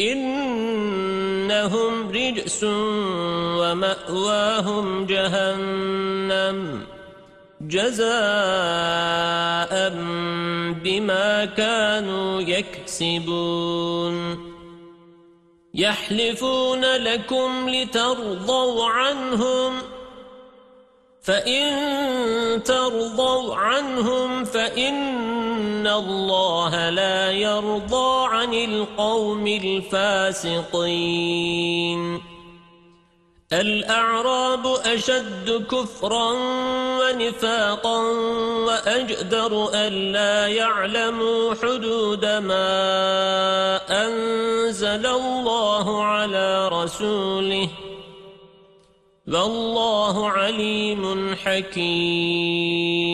إنهم رجس ومأواهم جهنم جزاء بما كانوا يكسبون. يحلفون لكم لترضوا عنهم فإن ترضوا عنهم فإن الله لا يرضى عن القوم الفاسقين. الأعراب أشد كفرا ونفاقا وأجدر ألا يعلموا حدود ما أنزل الله على رسوله. والله عليم حكيم.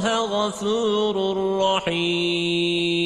غفور رحيم.